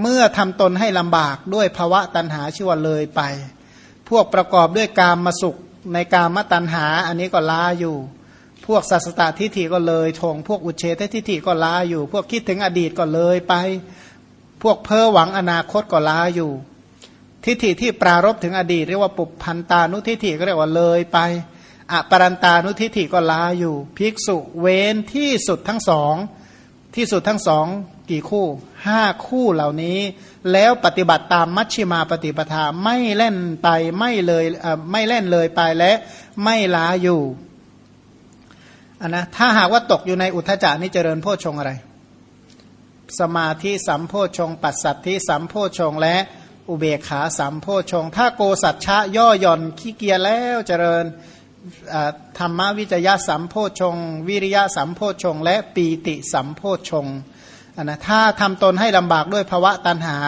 เมื่อทำตนให้ลำบากด้วยภาวะตันหาชื่อว่าเลยไป พวกประกอบด้วยกามมาสุขในกามตันหา อันนี้ก็ล้าอยู่ พวกสัสตตทิฏฐิก็เลยทงพวกอุเฉททิฏฐิก็ล้าอยู่ พวกคิดถึงอดีตก็เลยไป พวกเพ้อหวังอนาคตก็ล้าอยู่ ทิฏฐิที่ปรารบถึงอดีตเรียกว่าปุพันตานุทิฏฐิก็เรียกว่าเลยไปอปรันตานุทิฏฐิก็ล้าอยู่ ภิกษุเว้นที่สุดทั้งสองที่สุดทั้งสอง กี่คู่ห้าคู่เหล่านี้ แล้วปฏิบัติตามมัชชิมาปฏิปทาไม่เล่นไปไม่เลยไม่เล่นเลยไปและไม่ล้าอยู่อันนะถ้าหากว่าตกอยู่ในอุทจานี่เจริญโพชงอะไร สมาธิสัมโพชง ปัสสัทธิสัมโพชงและอุเบกขาสัมโพชง ถ้าโกสัจฉะย่อหย่อนขี้เกียจแล้วเจริญธรรมวิจยะสัมโพชง วิริยะสัมโพชง และปีติสัมโพชง อันนะถ้าทำตนให้ลำบากด้วยภวะตันหา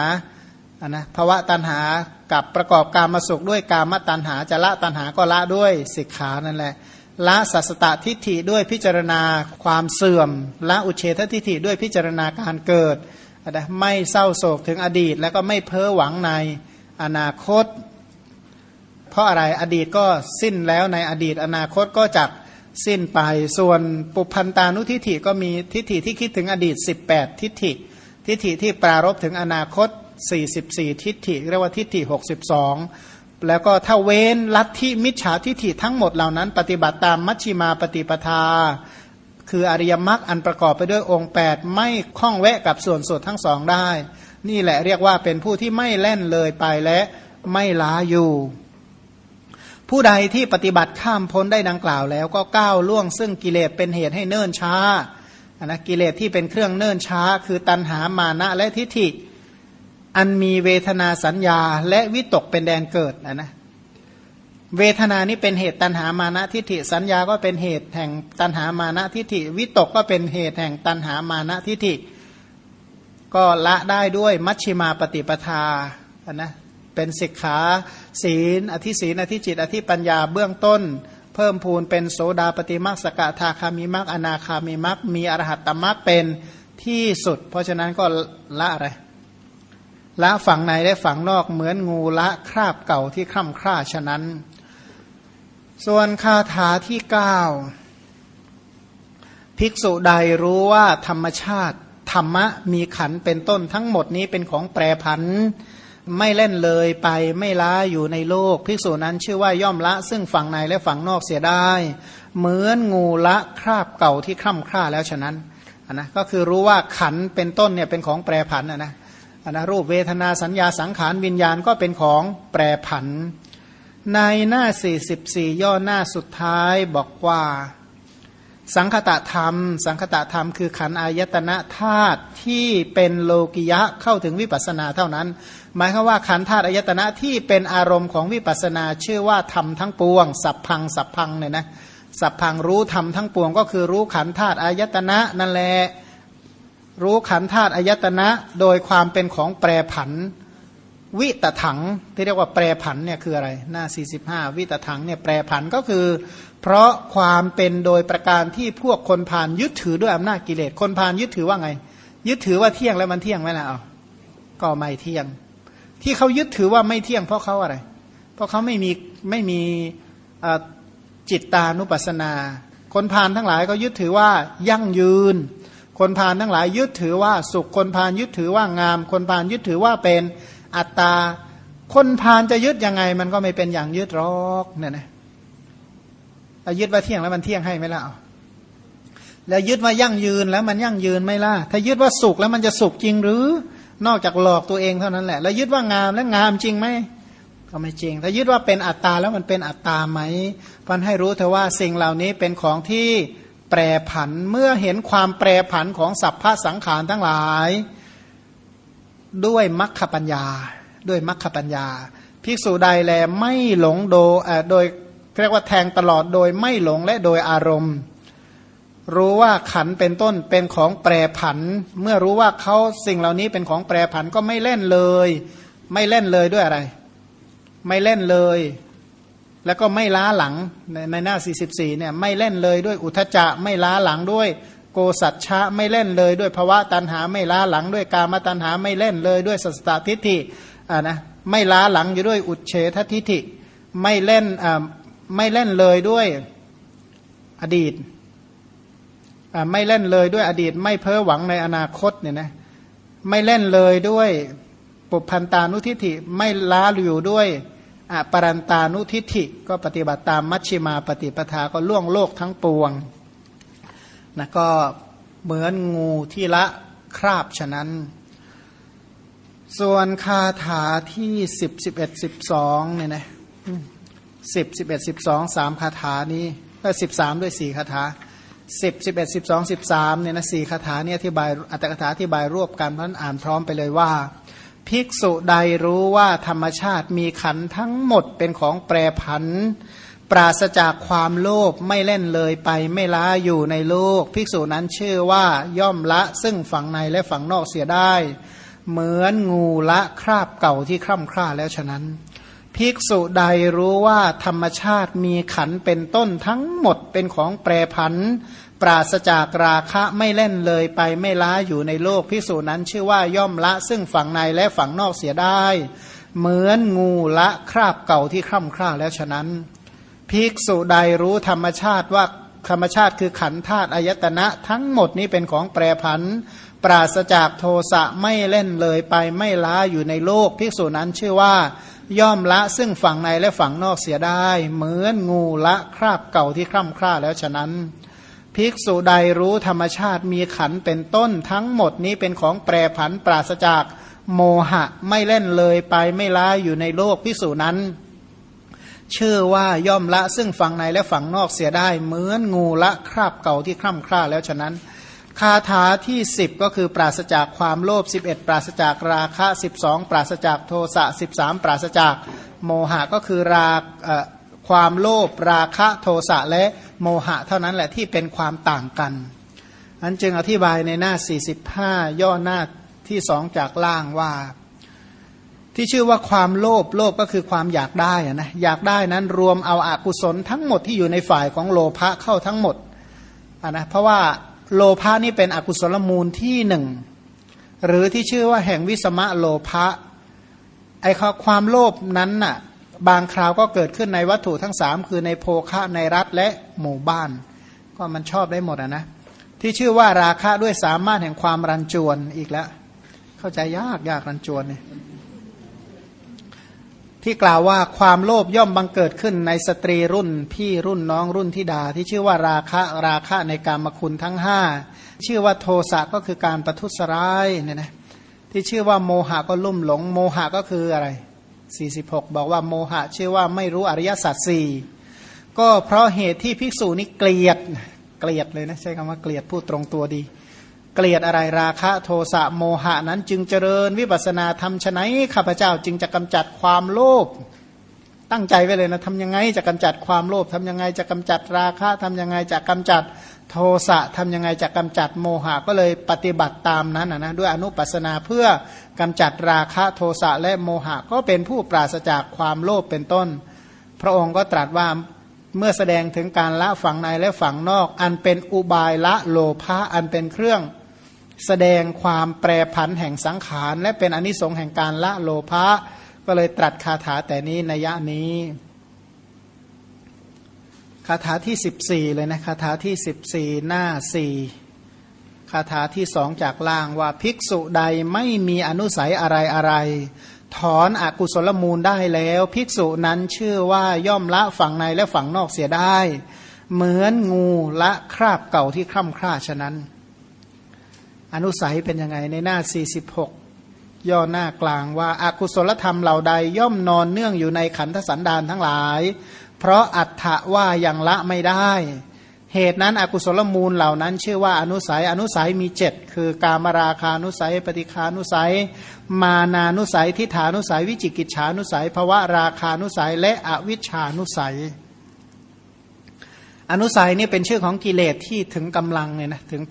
อันนะภวะตันหากับประกอบการมาสุขด้วยการมตันหาจะละตันหาก็ละด้วยสิกขานั่นแหละละสัสตตทิฏฐิด้วยพิจารณาความเสื่อมละอุเฉททิฏฐิด้วยพิจารณาการเกิดนะไม่เศร้าโศกถึงอดีต แล้วก็ไม่เพ้อหวังในอนาคต เพราะอะไรอดีตก็สิ้นแล้วในอดีตอนาคตก็จัก สิ้นไป ส่วนปุพันตานุทิฏฐิก็มีทิฏฐิที่คิดถึงอดีต 18 ทิฏฐิ ทิฏฐิที่ปรารบถึงอนาคต 44 ทิฏฐิเรียกว่าทิฏฐิ 62 แล้วก็ถ้าเว้นลัทธิมิจฉาทิฏฐิทั้งหมดเหล่านั้น ปฏิบัติตามมัชชิมาปฏิปทา คืออริยมรรคอันประกอบไปด้วยองค์ 8 ไม่คล้องแวะกับส่วนสุดทั้งสองได้ นี่แหละเรียกว่าเป็นผู้ที่ไม่เล่นเลยไปและไม่ล้าอยู่ ผู้ใดที่ปฏิบัติข้ามพ้นได้ดังกล่าวแล้วก็ก้าวล่วงซึ่งกิเลสเป็นเหตุให้เนิ่นช้านะกิเลสที่เป็นเครื่องเนิ่นช้า คือตัณหามานะและทิฏฐิ อันมีเวทนาสัญญา และวิตกเป็นแดนเกิดนะนะเวทนานี้เป็นเหตุตัณหามานะทิฏฐิ สัญญาก็เป็นเหตุแห่งตัณหามานะทิฏฐิ วิตกก็เป็นเหตุแห่งตัณหามานะทิฏฐิ ก็ละได้ด้วยมัชชิมาปฏิปทานะ เป็นสิกขาศีล อธิศีลอธิจิต อธิปัญญาเบื้องต้น เพิ่มพูนเป็นโสดาปฏิมักสกทาคามิมักอนาคามิมักมีอรหัตตมักเป็นที่สุด เพราะฉะนั้นก็ละอะไรละฝั่งในและฝั่งนอกเหมือนงูละคราบเก่าที่คร่ำคร่าฉะนั้น ส่วนคาถาที่เก้าภิกษุใดรู้ว่าธรรมชาติ ธรรมะมีขันเป็นต้นทั้งหมดนี้เป็นของแปรผัน ไม่เล่นเลยไปไม่ล้าอยู่ในโลก ภิกษุนั้นชื่อว่าย่อมละ ซึ่งฝั่งในและฝั่งนอกเสียได้ เหมือนงูละคราบเก่าที่คร่ำคร่าแล้วฉะนั้นนนะก็คือรู้ว่าขันเป็นต้นเนี่ยเป็นของแปรผันนะนะนะรูปเวทนาสัญญาสังขารวิญญาณก็เป็นของแปรผัน ในหน้า 44 ย่อหน้าสุดท้ายบอกว่า สังคตะธรรม สังคตะธรรมคือขันอายตนะธาตุที่เป็นโลกิยะเข้าถึงวิปัสนาเท่านั้น หมายคือว่าขันธาตุอายตนะที่เป็นอารมณ์ของวิปัสนาชื่อว่าธรรมทั้งปวง สัพพังสัพพังเนี่ยนะสัพพังรู้ธรรมทั้งปวง ก็คือรู้ขันธาตุอายตนะนั่นแหละรู้ขันธาตุอายตนะโดยความเป็นของแปรผันวิตถังที่เรียกว่าแปรผันเนี่ยคืออะไร หน้า 45 วิตถังเนี่ยแปรผันก็คือ เพราะความเป็นโดยประการที่พวกคนผ่านยึดถือด้วยอำนาจกิเลส คนผ่านยึดถือว่าไง ยึดถือว่าเที่ยงแล้วมันเที่ยงไหมล่ะเอาก็ไม่เที่ยง ที่เขายึดถือว่าไม่เที่ยงเพราะเขาอะไร เพราะเขาไม่มีไม่มีจิตตานุปัสสนา คนผ่านทั้งหลายก็ยึดถือว่ายั่งยืน คนผ่านทั้งหลายยึดถือว่าสุข คนผ่านยึดถือว่างาม คนผ่านยึดถือว่าเป็นอัตตา คนพานจะยึดยังไงมันก็ไม่เป็นอย่างยึดรอกเนี่ยนะ ยึดว่าเที่ยงแล้วมันเที่ยงให้ไหมล่ะแล้วยึดว่ายั่งยืนแล้วมันยั่งยืนไหมล่ะถ้ายึดว่าสุขแล้วมันจะสุขจริงหรือนอกจากหลอกตัวเองเท่านั้นแหละ แล้วยึดว่างามแล้วงามจริงไหมก็ไม่จริง ถ้ายึดว่าเป็นอัตตาแล้วมันเป็นอัตตาไหมพันให้รู้เถอะว่าสิ่งเหล่านี้เป็นของที่แปรผันเมื่อเห็นความแปรผันของสัพพะสังขารทั้งหลาย ด้วยมัคคปัญญา ด้วยมัคคปัญญาภิกษุใดแลไม่หลงโดโดย เรียกว่าแทงตลอดโดยไม่หลงและโดยอารมณ์ รู้ว่าขันเป็นต้นเป็นของแปรผัน เมื่อรู้ว่าเขาสิ่งเหล่านี้เป็นของแปรผันก็ไม่เล่นเลย ไม่เล่นเลยด้วยอะไร ไม่เล่นเลย แล้วก็ไม่ล้าหลังในในหน้า 44เนี่ยไม่เล่นเลยด้วยอุทจจะไม่ล้าหลังด้วยโกสัจฉะไม่เล่นเลยด้วยภาวะตันหาไม่ล้าหลังด้วยกามตันหาไม่เล่นเลยด้วยสัสตทิฏฐิอ่านะไม่ล้าหลังอยู่ด้วยอุเฉททิฏฐิไม่เล่นอ่า ไม่เล่นเลยด้วยอดีตไม่เล่นเลยด้วยอดีต ไม่เพ้อหวังในอนาคตเนี่ยนะไม่เล่นเลยด้วยปุพันตานุทิฏฐิไม่ล้าอยู่ด้วยอปรันตานุทิฏฐิก็ปฏิบัติตามมัชชิมาปฏิปทาก็ล่วงโลกทั้งปวงนะก็เหมือนงูที่ละคราบฉะนั้น ส่วนคาถาที่สิบสิบเอ็ดสิบสองเนี่ยนะ สิบสิบเอ็ดสิบสองสามคาถานี้ก็สิบสามด้วยสี่คาถาสิบสิบเอ็ดสิบสองสิบสามเนี่ยนะสี่คาถาเนี่ยอธิบายอัตถกถาอธิบายรวบกันเพราะนั้นอ่านพร้อมไปเลยว่า ภิกษุใดรู้ว่าธรรมชาติมีขันทั้งหมดเป็นของแปรผัน ปราศจากความโลภไม่เล่นเลยไปไม่ล้าอยู่ในโลก ภิกษุนั้นชื่อว่าย่อมละซึ่งฝั่งในและฝั่งนอกเสียได้ เหมือนงูละคราบเก่าที่คร่ำคร่าแล้วฉะนั้น ภิกษุใดรู้ว่าธรรมชาติมีขันเป็นต้นทั้งหมดเป็นของแปรผัน ปราศจากราคะไม่เล่นเลยไปไม่ล้าอยู่ในโลกภิกษุนั้นชื่อว่าย่อมละซึ่งฝั่งในและฝั่งนอกเสียได้ เหมือนงูละคราบเก่าที่คร่ำคร่าแล้วฉะนั้น ภิกษุใดรู้ธรรมชาติว่าธรรมชาติคือขันธาตุอายตนะทั้งหมดนี้เป็นของแปรผัน ปราศจากโทสะไม่เล่นเลยไปไม่ล้าอยู่ในโลกภิกษุนั้นชื่อว่า ย่อมละซึ่งฝั่งในและฝั่งนอกเสียได้ เหมือนงูละคราบเก่าที่คร่ำคร่าแล้วฉะนั้น ภิกษุใดรู้ธรรมชาติมีขันเป็นต้นทั้งหมดนี้เป็นของแปรผันปราศจากโมหะไม่เล่นเลยไปไม่ล้าอยู่ในโลกภิกษุนั้น ชื่อว่าย่อมละซึ่งฝั่งในและฝั่งนอกเสียได้ เหมือนงูละคราบเก่าที่คร่ำคร่าแล้วฉะนั้น คาถาที่ 10 ก็คือปราศจากความโลภ11 ปราศจากราคะ 12 ปราศจากโทสะ13 ปราศจากโมหะก็คือราความโลภราคะโทสะและโมหะเท่านั้นแหละที่เป็นความต่างกันอันจึงอธิบายในหน้า 45 ย่อหน้าที่สองจากล่างว่า ที่ชื่อว่าความโลภโลภก็คือความอยากได้นะอยากได้นั้นรวมเอาอากุศลทั้งหมดที่อยู่ในฝ่ายของโลภะเข้าทั้งหมดนะเพราะว่า โลภะนี่เป็นอกุศลมูลที่หนึ่งหรือที่ชื่อว่าแห่งวิสมะโลภะไอความโลภนั้นน่ะบางคราวก็เกิดขึ้นในวัตถุทั้งสามคือในโภคะในรัฐและหมู่บ้าน ก็มันชอบได้หมดอะนะที่ชื่อว่าราคะด้วยสามารถแห่งความรันจวนอีกแล้ว เข้าใจยากยากรันจวนเนี่ย ที่กล่าวว่าความโลภย่อมบังเกิดขึ้นในสตรีรุ่น พี่รุ่นน้องรุ่นธิดา ที่ชื่อว่าราคะราคะในการมคุณทั้งห้าชื่อว่าโทสะก็คือการประทุษร้ายเนี่ยนะที่ชื่อว่าโมหะก็ลุ่มหลง โมหะก็คืออะไร46 บอกว่าโมหะชื่อว่าไม่รู้อริยสัจสี่ก็เพราะเหตุที่ภิกษุนี้เกลียดเกลียดเลยนะใช้คำว่าเกลียดพูดตรงตัวดี เกลียดอะไรราคะโทสะโมหะนั้นจึงเจริญวิปัสนาทำชะไหนข้าพเจ้าจึงจะกำจัดความโลภตั้งใจไว้เลยนะทำยังไงจะกำจัดความโลภทำยังไงจะกำจัดราคะทำยังไงจะกำจัดโทสะทำยังไงจะกำจัดโมหะก็เลยปฏิบัติตามนั้นนะด้วยอนุปัสนาเพื่อกำจัดราคะโทสะและโมหะก็เป็นผู้ปราศจากความโลภเป็นต้น พระองค์ก็ตรัสว่าเมื่อแสดงถึงการละฝั่งในและฝั่งนอก อันเป็นอุบายละโลภะอันเป็นเครื่อง แสดงความแปรผันแห่งสังขาร และเป็นอนิสงส์แห่งการละโลภะก็เลยตรัสคาถาแต่นี้ในยะนี้คาถาที่สิบสี่เลยนะคาถาที่สิบสี่หน้าสี่คาถาที่สองจากล่างว่าภิกษุใดไม่มีอนุสัยอะไรอะไร ถอนอกุศลมูลได้แล้ว ภิกษุนั้นชื่อว่าย่อมละฝั่งในและฝั่งนอกเสียได้ เหมือนงูละคราบเก่าที่คร่ำคร่าฉะนั้น อนุสัยเป็นยังไงในหน้า 46 ย่อหน้ากลางว่าอากุศลธรรมเหล่าใดย่อมนอนเนื่องอยู่ในขันธสันดานทั้งหลาย เพราะอัฏฐะว่ายังละไม่ได้ เหตุนั้นอกุศลมูลเหล่านั้น ชื่อว่าอนุสัยอนุสัยมีเจ็ดคือกามราคานุสัย ปฏิคานุสัย มานานุสัยทิฏฐานุสัย วิจิกิจฉานุสัยภวะราคานุสัยและอวิชานุสัยอนุสัยนี่เป็นชื่อของกิเลสที่ถึงกำลังเนี่ยนะถึง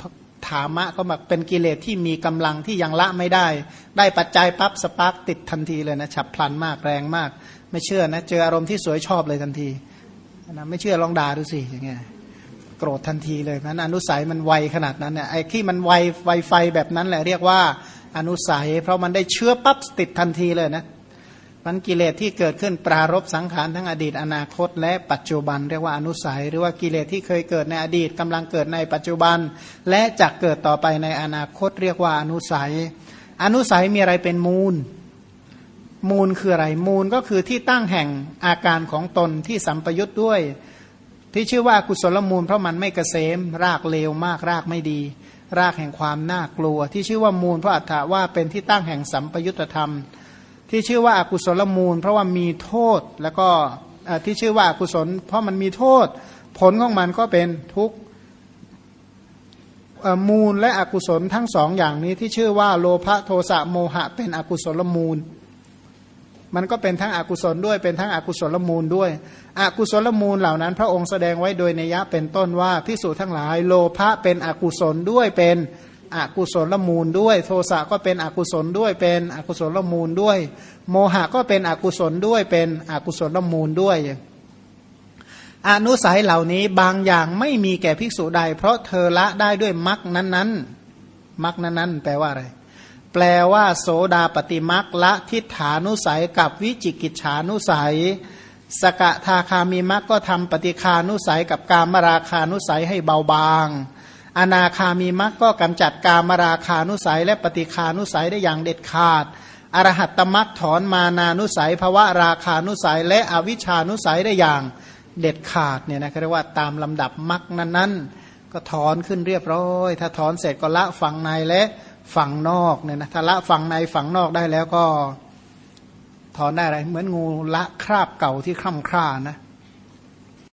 ถามะก็มาเป็นกิเลสที่มีกำลังที่ยังละไม่ได้ ได้ปัจจัยปั๊บสปาร์กติดทันทีเลยนะฉับพลันมากแรงมาก ไม่เชื่อนะ เจออารมณ์ที่สวยชอบเลยทันทีนะไม่เชื่อลองด่าดูสิอย่างเงี้ยโกรธทันทีเลยนั้นอนุสัยมันไวขนาดนั้นเนี่ยไอ้ที่มันไวไวไฟแบบนั้นแหละเรียกว่าอนุสัย เพราะมันได้เชื้อปั๊บติดทันทีเลยนะ มันกิเลสที่เกิดขึ้นปรารบสังขารทั้งอดีตอนาคต และปัจจุบันเรียกว่าอนุสัย หรือว่ากิเลสที่เคยเกิดในอดีตกำลังเกิดในปัจจุบัน และจะเกิดต่อไปในอนาคต เรียกว่าอนุสัย อนุสัยมีอะไรเป็นมูล มูลคืออะไรมูลก็คือที่ตั้งแห่งอาการของตนที่สัมปยุทธ์ด้วย ที่ชื่อว่ากุศลมูล เพราะมันไม่เกษม รากเลวมากรากไม่ดี รากแห่งความน่ากลัว ที่ชื่อว่ามูลเพราะอัฏฐาว่าเป็นที่ตั้งแห่งสัมปยุตธรรม ที่ชื่อว่าอากุศลมูล เพราะว่ามีโทษแล้วก็ที่ชื่อว่าอากุศล เพราะมันมีโทษ ผลของมันก็เป็นทุกมูลและอกุศลทั้งสองอย่างนี้ที่ชื่อว่าโลภโทสะโมหะ เป็นอกุศลมูล มันก็เป็นทั้งอกุศลด้วยเป็นทั้งอกุศลมูลด้วย อกุศลมูลเหล่านั้น พระองค์แสดงไว้โดยนัยยะเป็นต้นว่าพิสูจทั้งหลาย โลภะเป็นอกุศลด้วยเป็น อกุศลละมูลด้วย โทสะก็เป็นอกุศลด้วยเป็นอกุศลละมูลด้วย โมหะก็เป็นอกุศลด้วยเป็นอกุศลละมูลด้วยอนุสัยเหล่านี้บางอย่างไม่มีแก่ภิกษุใด เพราะเธอละได้ด้วยมรคนั้นๆมรคนั้นๆ แปลว่าอะไร แปลว่า โสดาปฏิมรคละทิฏฐานุสัยกับวิจิกิจฉานุสัย สกทาคามีมรคก็ทำปฏิคานุสัยกับการมราคานุสัยให้เบาบาง อนาคามีมรรคก็กำจัดกามราคานุสัย และปฏิคานุสัยได้อย่างเด็ดขาด อรหัตตมรรคถอนมานานุสัยภวะราคานุสัย และอวิชานุสัยได้อย่างเด็ดขาดเนี่ยนะเรียกว่าตามลำดับมรรคนั้นๆ ก็ถอนขึ้นเรียบร้อย ถ้าถอนเสร็จก็ละฝั่งในและฝั่งนอกเนี่ยนะถ้าละฝั่งในฝั่งนอกได้แล้วก็ถอนได้อะไรเหมือนงูละคราบเก่าที่คล่ำคร่านะ